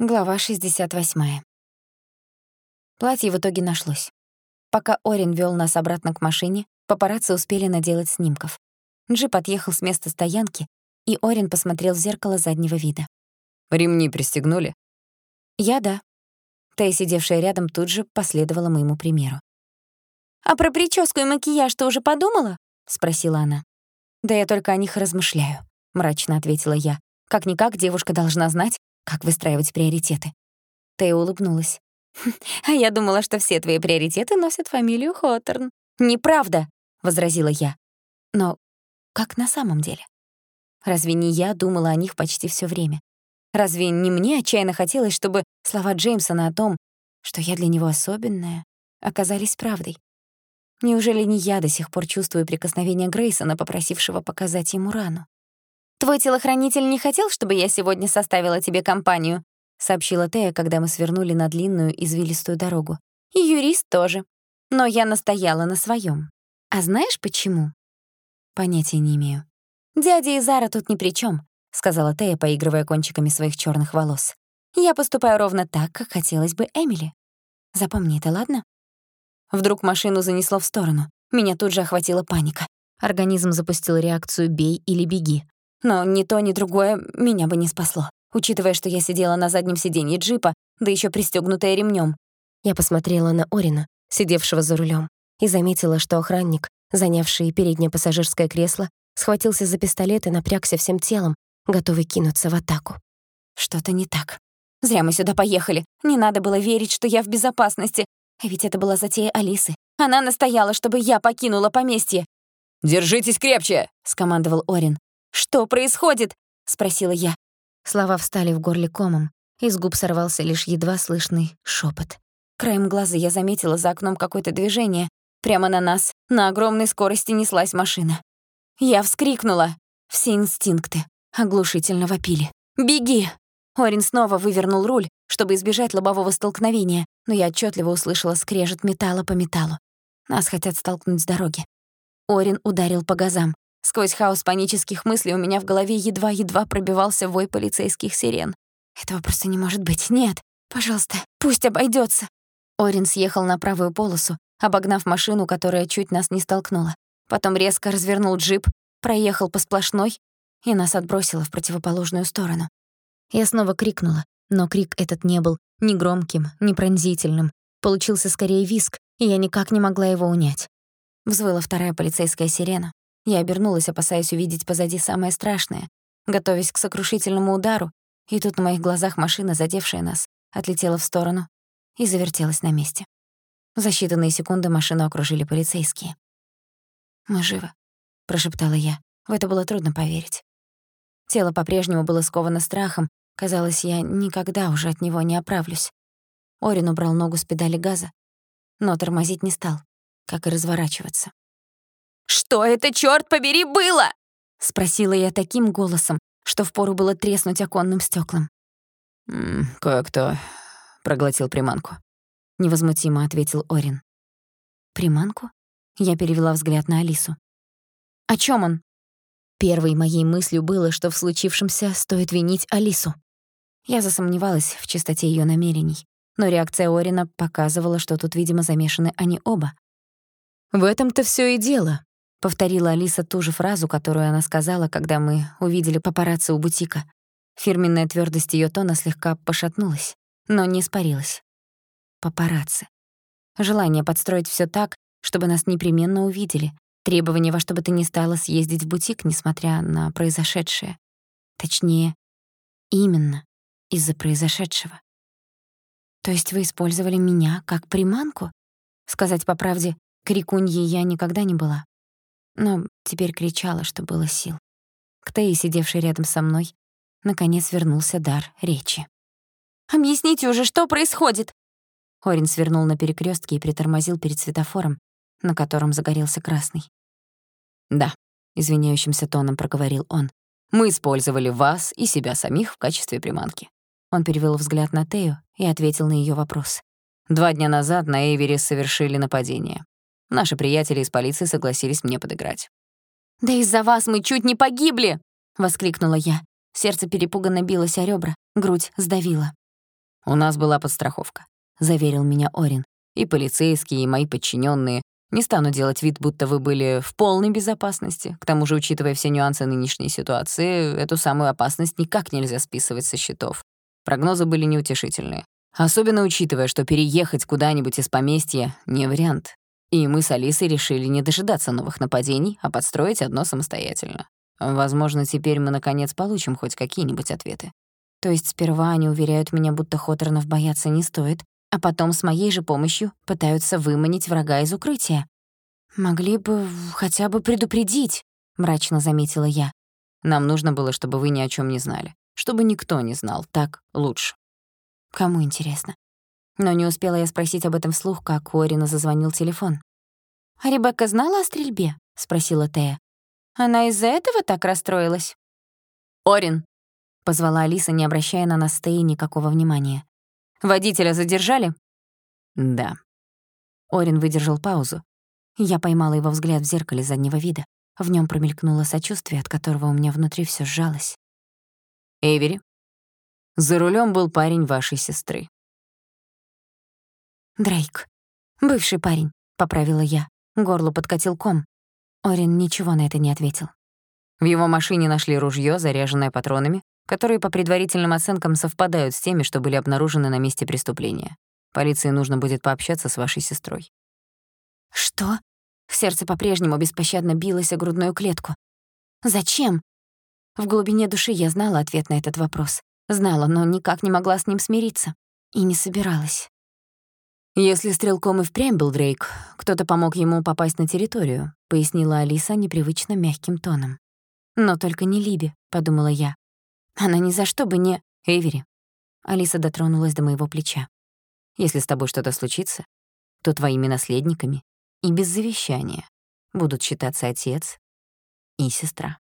Глава 68. Платье в итоге нашлось. Пока Орин вёл нас обратно к машине, папарацци успели наделать снимков. Джип отъехал с места стоянки, и Орин посмотрел в зеркало заднего вида. «Ремни пристегнули?» «Я — да». Тея, сидевшая рядом, тут же последовала моему примеру. «А про прическу и макияж ты уже подумала?» — спросила она. «Да я только о них размышляю», — мрачно ответила я. «Как-никак девушка должна знать, как выстраивать приоритеты. Тея улыбнулась. «А я думала, что все твои приоритеты носят фамилию Хоторн». «Неправда!» — возразила я. «Но как на самом деле? Разве не я думала о них почти всё время? Разве не мне отчаянно хотелось, чтобы слова Джеймсона о том, что я для него особенная, оказались правдой? Неужели не я до сих пор чувствую прикосновение Грейсона, попросившего показать ему рану? «Твой телохранитель не хотел, чтобы я сегодня составила тебе компанию?» — сообщила Тея, когда мы свернули на длинную извилистую дорогу. «И юрист тоже. Но я настояла на своём. А знаешь почему?» «Понятия не имею». «Дядя и Зара тут ни при чём», — сказала Тея, поигрывая кончиками своих чёрных волос. «Я поступаю ровно так, как хотелось бы Эмили. Запомни это, ладно?» Вдруг машину занесло в сторону. Меня тут же охватила паника. Организм запустил реакцию «бей или беги». Но ни то, ни другое меня бы не спасло, учитывая, что я сидела на заднем сиденье джипа, да ещё пристёгнутая ремнём. Я посмотрела на Орина, сидевшего за рулем, и заметила, что охранник, занявший переднее пассажирское кресло, схватился за пистолет и напрягся всем телом, готовый кинуться в атаку. Что-то не так. Зря мы сюда поехали. Не надо было верить, что я в безопасности. А ведь это была затея Алисы. Она настояла, чтобы я покинула поместье. «Держитесь крепче!» — скомандовал Орин. «Что происходит?» — спросила я. Слова встали в горле комом. Из губ сорвался лишь едва слышный шепот. Краем глаза я заметила за окном какое-то движение. Прямо на нас на огромной скорости неслась машина. Я вскрикнула. Все инстинкты оглушительно вопили. «Беги!» Орин снова вывернул руль, чтобы избежать лобового столкновения, но я отчетливо услышала скрежет металла по металлу. Нас хотят столкнуть с дороги. Орин ударил по газам. Сквозь хаос панических мыслей у меня в голове едва-едва пробивался вой полицейских сирен. Этого просто не может быть. Нет. Пожалуйста, пусть обойдется. Орин съехал на правую полосу, обогнав машину, которая чуть нас не столкнула. Потом резко развернул джип, проехал по сплошной и нас отбросило в противоположную сторону. Я снова крикнула, но крик этот не был ни громким, ни пронзительным. Получился скорее виск, и я никак не могла его унять. Взвыла вторая полицейская сирена. Я обернулась, опасаясь увидеть позади самое страшное, готовясь к сокрушительному удару, и тут на моих глазах машина, задевшая нас, отлетела в сторону и завертелась на месте. За считанные секунды машину окружили полицейские. «Мы живы», — прошептала я. В это было трудно поверить. Тело по-прежнему было сковано страхом. Казалось, я никогда уже от него не оправлюсь. Орин убрал ногу с педали газа, но тормозить не стал, как и разворачиваться. «Что это, чёрт побери, было?» — спросила я таким голосом, что впору было треснуть оконным стёклам. «М «Кое-кто проглотил приманку», — невозмутимо ответил Орин. «Приманку?» — я перевела взгляд на Алису. «О чём он?» Первой моей мыслью было, что в случившемся стоит винить Алису. Я засомневалась в чистоте её намерений, но реакция Орина показывала, что тут, видимо, замешаны они оба. «В этом-то всё и дело», Повторила Алиса ту же фразу, которую она сказала, когда мы увидели папарацци у бутика. Фирменная твёрдость её тона слегка пошатнулась, но не испарилась. Папарацци. Желание подстроить всё так, чтобы нас непременно увидели. Требование во что бы то ни стало съездить в бутик, несмотря на произошедшее. Точнее, именно из-за произошедшего. То есть вы использовали меня как приманку? Сказать по правде, крикуньей я никогда не была но теперь кричала, что было сил. К Тее, сидевшей рядом со мной, наконец вернулся дар речи. «Объясните уже, что происходит?» Орин свернул на перекрёстке и притормозил перед светофором, на котором загорелся красный. «Да», — извиняющимся тоном проговорил он, «мы использовали вас и себя самих в качестве приманки». Он перевел взгляд на Тею и ответил на её вопрос. «Два дня назад на Эйвере совершили нападение. Наши приятели из полиции согласились мне подыграть. «Да из-за вас мы чуть не погибли!» — воскликнула я. Сердце перепуганно билось о ребра, грудь сдавила. «У нас была подстраховка», — заверил меня Орин. «И полицейские, и мои подчиненные. Не стану делать вид, будто вы были в полной безопасности. К тому же, учитывая все нюансы нынешней ситуации, эту самую опасность никак нельзя списывать со счетов. Прогнозы были неутешительные. Особенно учитывая, что переехать куда-нибудь из поместья — не вариант. И мы с Алисой решили не дожидаться новых нападений, а подстроить одно самостоятельно. Возможно, теперь мы, наконец, получим хоть какие-нибудь ответы. То есть сперва они уверяют меня, будто Хоторнов бояться не стоит, а потом с моей же помощью пытаются выманить врага из укрытия. «Могли бы хотя бы предупредить», — мрачно заметила я. «Нам нужно было, чтобы вы ни о чем не знали. Чтобы никто не знал. Так лучше». Кому интересно. Но не успела я спросить об этом вслух, как у Орина зазвонил телефон. «А Ребекка знала о стрельбе?» — спросила Тея. «Она из-за этого так расстроилась?» «Орин!» — позвала Алиса, не обращая на нас с Теей никакого внимания. «Водителя задержали?» «Да». Орин выдержал паузу. Я поймала его взгляд в зеркале заднего вида. В нем промелькнуло сочувствие, от которого у меня внутри все сжалось. «Эйвери, за рулем был парень вашей сестры. «Дрейк. Бывший парень», — поправила я. Горло подкатил ком. Орин ничего на это не ответил. В его машине нашли ружье, заряженное патронами, которые по предварительным оценкам совпадают с теми, что были обнаружены на месте преступления. Полиции нужно будет пообщаться с вашей сестрой. «Что?» Сердце по-прежнему беспощадно билось о грудную клетку. «Зачем?» В глубине души я знала ответ на этот вопрос. Знала, но никак не могла с ним смириться. И не собиралась. «Если стрелком и впрямь был Дрейк, кто-то помог ему попасть на территорию», — пояснила Алиса непривычно мягким тоном. «Но только не Либи», — подумала я. «Она ни за что бы не...» «Эйвери». Алиса дотронулась до моего плеча. «Если с тобой что-то случится, то твоими наследниками и без завещания будут считаться отец и сестра».